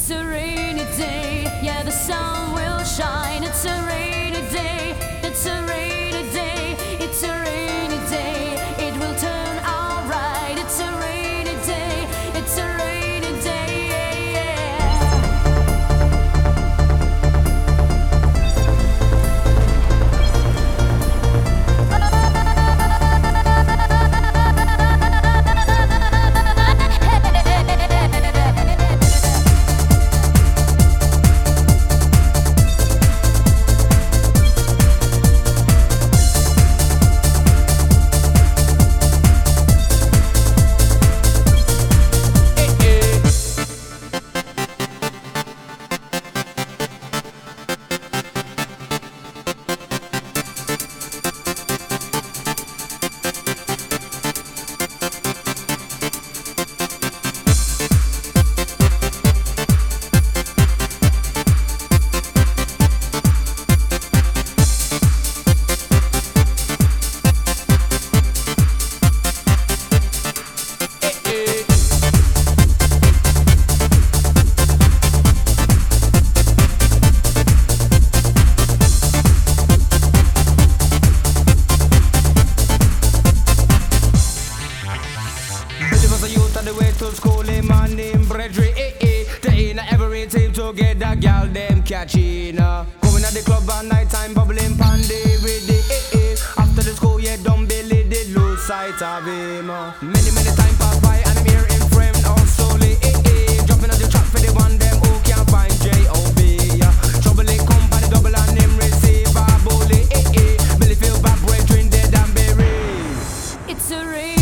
It's a rainy day, yeah, Get that gal, them catching nah. Uh. Coming at the club at night time, bubbling pandy with the eh eh. After the school, yeah, don't believe it, lose sight of him. Uh. Many, many time pass by, and I'm hearing friend all uh, solely eh eh. Dropping at the track for the one them who can't find J.O.B. Yeah. Uh. Trouble it come by the double and him receive a bully eh eh. Billy feel bad, brethren dead and buried. It's a rain.